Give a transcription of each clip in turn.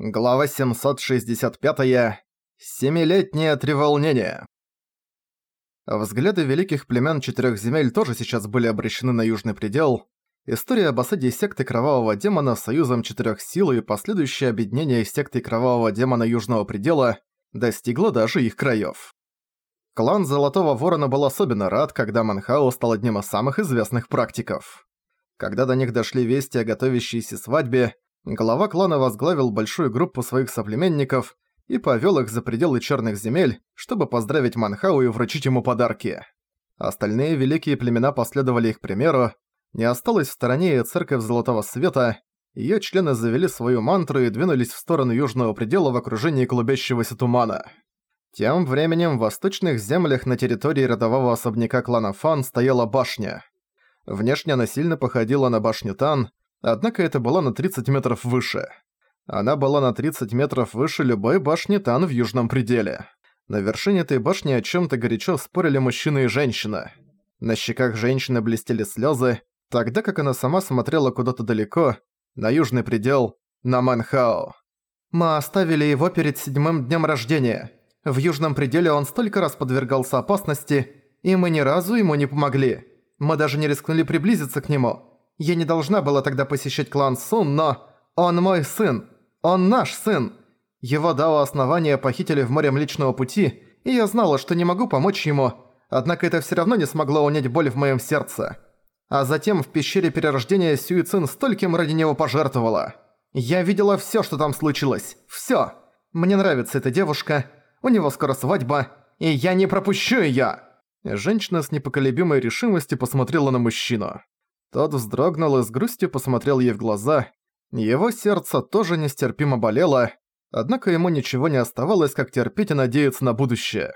Глава 765. -я. Семилетнее треволнение. Взгляды великих племен четырех земель тоже сейчас были обращены на Южный предел. История об осаде секты Кровавого Демона союзом четырех сил и последующее объединение секты Кровавого Демона Южного предела достигло даже их краев. Клан Золотого Ворона был особенно рад, когда Манхао стал одним из самых известных практиков. Когда до них дошли вести о готовящейся свадьбе, глава клана возглавил большую группу своих соплеменников и повёл их за пределы Черных земель, чтобы поздравить Манхау и вручить ему подарки. Остальные великие племена последовали их примеру, не осталось в стороне и церковь Золотого Света, её члены завели свою мантру и двинулись в сторону южного предела в окружении клубящегося тумана. Тем временем в восточных землях на территории родового особняка клана Фан стояла башня. Внешне она сильно походила на башню Тан, Однако это была на 30 метров выше. Она была на 30 метров выше любой башни Тан в Южном пределе. На вершине этой башни о чем то горячо спорили мужчина и женщина. На щеках женщины блестели слезы, тогда как она сама смотрела куда-то далеко, на Южный предел, на Манхао. «Мы оставили его перед седьмым днем рождения. В Южном пределе он столько раз подвергался опасности, и мы ни разу ему не помогли. Мы даже не рискнули приблизиться к нему. Я не должна была тогда посещать клан Сун, но... Он мой сын! Он наш сын! Его дао основания похитили в море Млечного Пути, и я знала, что не могу помочь ему, однако это всё равно не смогло унять боль в моем сердце. А затем в пещере перерождения Сюи Цин стольким ради него пожертвовала. Я видела всё, что там случилось. Всё! Мне нравится эта девушка, у него скоро свадьба, и я не пропущу её!» Женщина с непоколебимой решимостью посмотрела на мужчину. Тот вздрогнул и с грустью посмотрел ей в глаза. Его сердце тоже нестерпимо болело, однако ему ничего не оставалось, как терпеть и надеяться на будущее.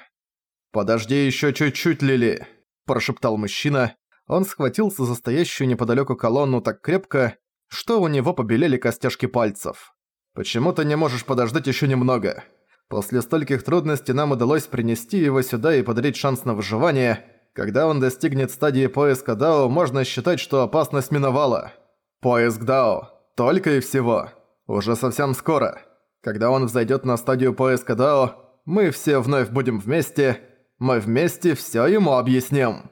«Подожди еще чуть-чуть, Лили», – прошептал мужчина. Он схватился за стоящую неподалеку колонну так крепко, что у него побелели костяшки пальцев. «Почему ты не можешь подождать еще немного? После стольких трудностей нам удалось принести его сюда и подарить шанс на выживание. Когда он достигнет стадии поиска Дао, можно считать, что опасность миновала. Поиск Дао. Только и всего. Уже совсем скоро. Когда он взойдет на стадию поиска Дао, мы все вновь будем вместе. Мы вместе все ему объясним.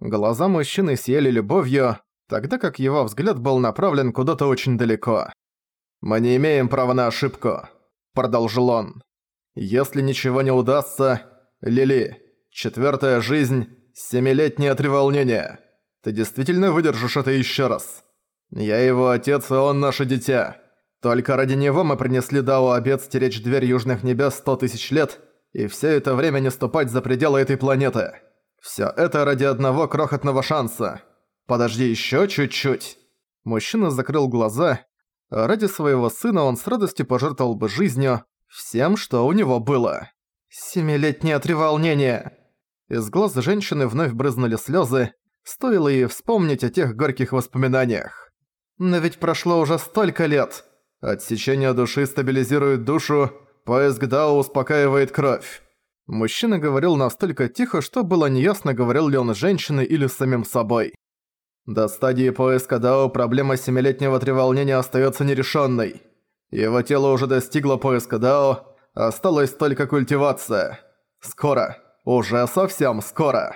Глаза мужчины сияли любовью, тогда как его взгляд был направлен куда-то очень далеко. «Мы не имеем права на ошибку», — продолжил он. «Если ничего не удастся, Лили, четвертая жизнь Семилетнее треволнение. Ты действительно выдержишь это еще раз? Я его отец, и он наше дитя. Только ради него мы принесли Дао обед стеречь дверь Южных Небес сто тысяч лет, и все это время не ступать за пределы этой планеты. Все это ради одного крохотного шанса. Подожди еще чуть-чуть. Мужчина закрыл глаза. Ради своего сына он с радостью пожертвовал бы жизнью, всем, что у него было. Семилетнее треволнение. Из глаз женщины вновь брызнули слезы, стоило ей вспомнить о тех горьких воспоминаниях. Но ведь прошло уже столько лет. Отсечение души стабилизирует душу, поиск Дао успокаивает кровь. Мужчина говорил настолько тихо, что было неясно, говорил ли он с женщиной или с самим собой. До стадии поиска Дао проблема семилетнего треволнения остается нерешенной. Его тело уже достигло поиска Дао, осталась только культивация. Скоро. Уже совсем скоро.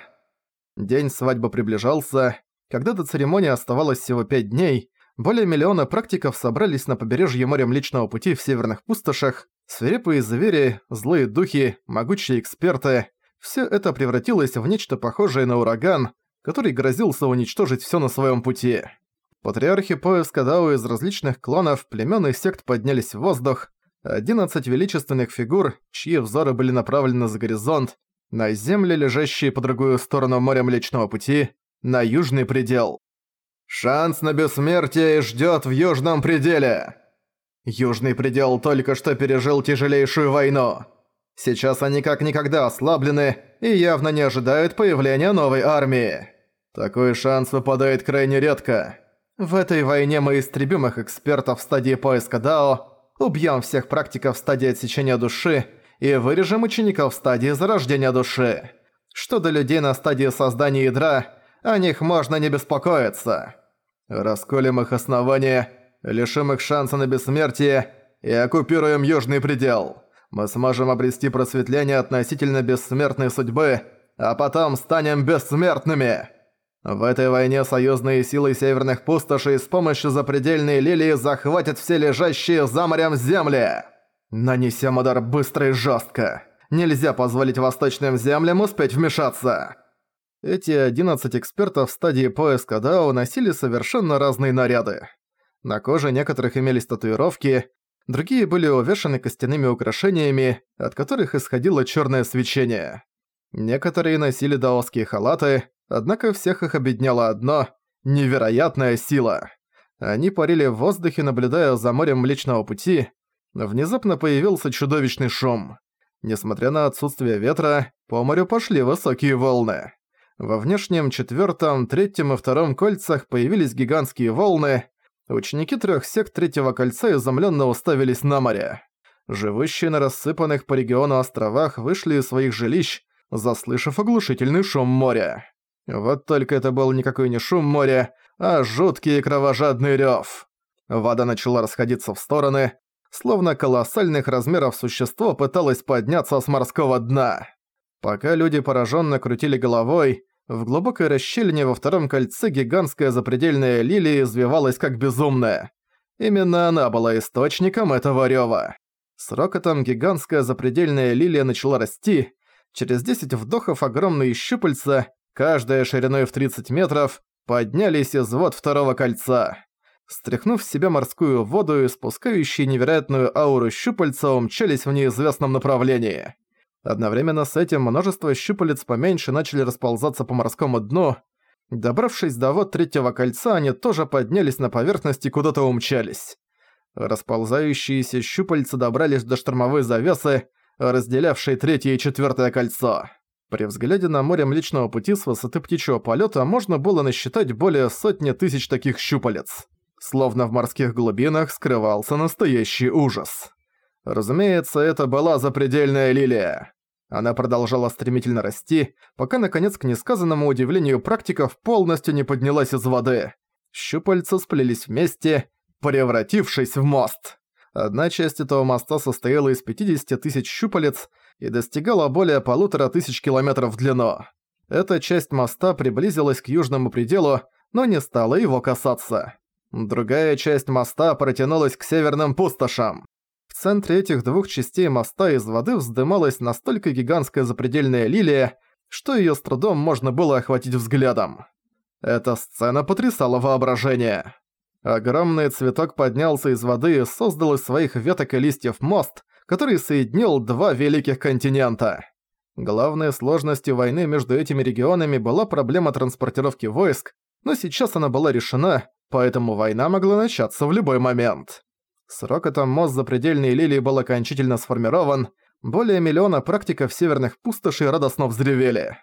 День свадьбы приближался. Когда до церемонии оставалось всего пять дней, более миллиона практиков собрались на побережье моря Млечного Пути в северных пустошах. Свирепые звери, злые духи, могучие эксперты – все это превратилось в нечто похожее на ураган, который грозился уничтожить все на своем пути. Патриархи поиска Дао из различных кланов, племен и сект поднялись в воздух. Одиннадцать величественных фигур, чьи взоры были направлены за горизонт, на земли, лежащие по другую сторону моря Млечного Пути, на южный предел. Шанс на бессмертие ждёт в южном пределе. Южный предел только что пережил тяжелейшую войну. Сейчас они как никогда ослаблены и явно не ожидают появления новой армии. Такой шанс выпадает крайне редко. В этой войне мы истребим их экспертов в стадии поиска Дао, убьем всех практиков в стадии отсечения души и вырежем учеников в стадии зарождения души. Что до людей на стадии создания ядра, о них можно не беспокоиться. Расколем их основания, лишим их шанса на бессмертие и оккупируем Южный предел. Мы сможем обрести просветление относительно бессмертной судьбы, а потом станем бессмертными. В этой войне союзные силы северных пустошей с помощью запредельной лилии захватят все лежащие за морем земли. Нанесем удар быстро и жестко. Нельзя позволить восточным землям успеть вмешаться. Эти 11 экспертов в стадии поиска Дао носили совершенно разные наряды. На коже некоторых имелись татуировки, другие были увешаны костяными украшениями, от которых исходило черное свечение. Некоторые носили даосские халаты, однако всех их объединяло одно – невероятная сила. Они парили в воздухе, наблюдая за морем Млечного Пути. Внезапно появился чудовищный шум. Несмотря на отсутствие ветра, по морю пошли высокие волны. Во внешнем четвертом, третьем и втором кольцах появились гигантские волны, Ученики трех сект третьего кольца изумленно уставились на море. Живущие на рассыпанных по региону островах вышли из своих жилищ, заслышав оглушительный шум моря. Вот только это был никакой не шум моря, а жуткий кровожадный рёв. Вода начала расходиться в стороны, словно колоссальных размеров существо пыталось подняться с морского дна. Пока люди пораженно крутили головой, в глубокой расщелине во втором кольце гигантская запредельная лилия извивалась как безумная. Именно она была источником этого рёва. С рокотом гигантская запредельная лилия начала расти. Через 10 вдохов огромные щупальца, каждая шириной в 30 метров, поднялись из вод второго кольца. Стряхнув с себя морскую воду и спускающие невероятную ауру щупальца умчались в неизвестном направлении. Одновременно с этим множество щупалец поменьше начали расползаться по морскому дну. Добравшись до вод третьего кольца, они тоже поднялись на поверхность и куда-то умчались. Расползающиеся щупальца добрались до штормовой завесы, разделявшей третье и четвертое кольцо. При взгляде на море Млечного Пути с высоты птичьего полета можно было насчитать более сотни тысяч таких щупалец. Словно в морских глубинах скрывался настоящий ужас. Разумеется, это была запредельная лилия. Она продолжала стремительно расти, пока наконец к несказанному удивлению практиков полностью не поднялась из воды. Щупальца сплелись вместе, превратившись в мост. Одна часть этого моста состояла из 50 тысяч щупалец и достигала более полутора тысяч километров в длину. Эта часть моста приблизилась к южному пределу, но не стала его касаться. Другая часть моста протянулась к северным пустошам. В центре этих двух частей моста из воды вздымалась настолько гигантская запредельная лилия, что её с трудом можно было охватить взглядом. Эта сцена потрясала воображение. Огромный цветок поднялся из воды и создал из своих веток и листьев мост, который соединил два великих континента. Главной сложностью войны между этими регионами была проблема транспортировки войск, но сейчас она была решена, поэтому война могла начаться в любой момент. С рокотом мост запредельной лилии был окончательно сформирован, более миллиона практиков северных пустошей радостно взревели.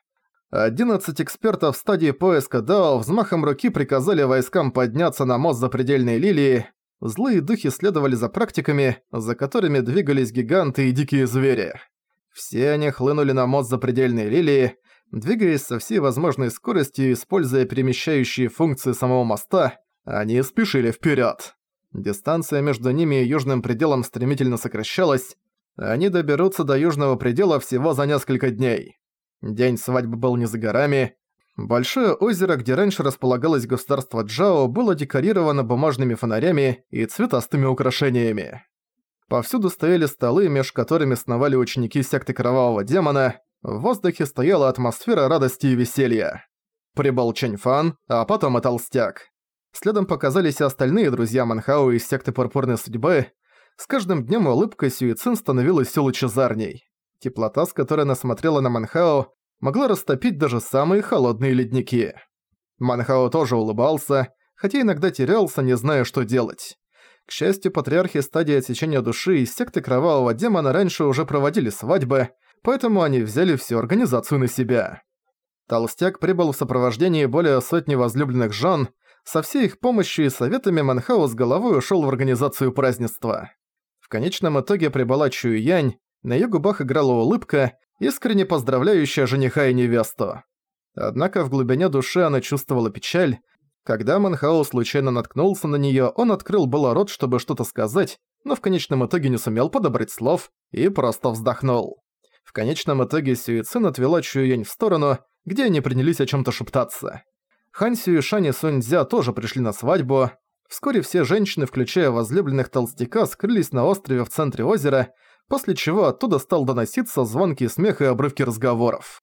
11 экспертов в стадии поиска Дао взмахом руки приказали войскам подняться на мост запредельной лилии. Злые духи следовали за практиками, за которыми двигались гиганты и дикие звери. Все они хлынули на мост запредельной лилии, двигаясь со всей возможной скоростью, используя перемещающие функции самого моста, они спешили вперед. Дистанция между ними и южным пределом стремительно сокращалась. Они доберутся до южного предела всего за несколько дней. День свадьбы был не за горами. Большое озеро, где раньше располагалось государство Джао, было декорировано бумажными фонарями и цветастыми украшениями. Повсюду стояли столы, меж которыми сновали ученики секты Кровавого Демона. В воздухе стояла атмосфера радости и веселья. Прибыл Чэнь Фан, а потом и Толстяк. Следом показались и остальные друзья Манхау из секты Пурпурной Судьбы. С каждым днем улыбка Сюицин становилась все лучезарней. Теплота, с которой она смотрела на Манхао, могла растопить даже самые холодные ледники. Манхао тоже улыбался, хотя иногда терялся, не зная, что делать. К счастью, патриархи стадии отсечения души из секты Кровавого Демона раньше уже проводили свадьбы, поэтому они взяли всю организацию на себя. Толстяк прибыл в сопровождении более сотни возлюбленных жен, со всей их помощью и советами Манхао с головой ушёл в организацию празднества. В конечном итоге прибыла Чуюянь, на её губах играла улыбка, искренне поздравляющая жениха и невесту. Однако в глубине души она чувствовала печаль. Когда Манхао случайно наткнулся на неё, он открыл было рот, чтобы что-то сказать, но в конечном итоге не сумел подобрать слов и просто вздохнул. В конечном итоге Сюицин отвела Чуюень в сторону, где они принялись о чем то шептаться. Хан Сюишань и Суньцзя тоже пришли на свадьбу. Вскоре все женщины, включая возлюбленных толстяка, скрылись на острове в центре озера, после чего оттуда стал доноситься звонкий смех и обрывки разговоров.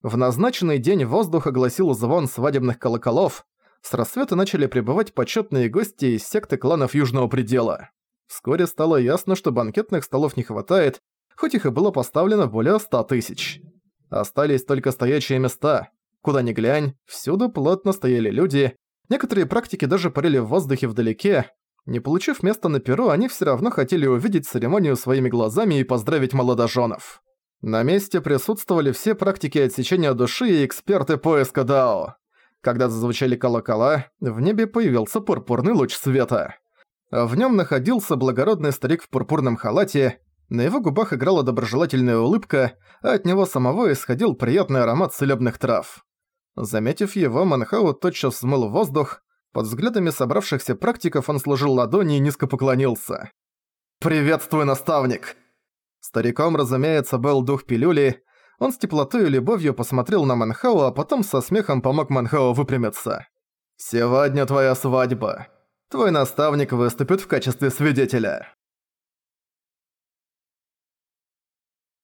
В назначенный день воздух огласил звон свадебных колоколов, с рассвета начали прибывать почетные гости из секты кланов Южного Предела. Вскоре стало ясно, что банкетных столов не хватает, хоть их и было поставлено более ста тысяч. Остались только стоячие места. Куда ни глянь, всюду плотно стояли люди, некоторые практики даже парили в воздухе вдалеке. Не получив места на перу, они все равно хотели увидеть церемонию своими глазами и поздравить молодоженов. На месте присутствовали все практики отсечения души и эксперты поиска Дао. Когда зазвучали колокола, в небе появился пурпурный луч света. В нем находился благородный старик в пурпурном халате, на его губах играла доброжелательная улыбка, а от него самого исходил приятный аромат целебных трав. Заметив его, Манхау тотчас смыл воздух, под взглядами собравшихся практиков он сложил ладони и низко поклонился. «Приветствуй, наставник!» Стариком, разумеется, был дух пилюли. Он с теплотой и любовью посмотрел на Манхау, а потом со смехом помог Манхау выпрямиться. «Сегодня твоя свадьба. Твой наставник выступит в качестве свидетеля».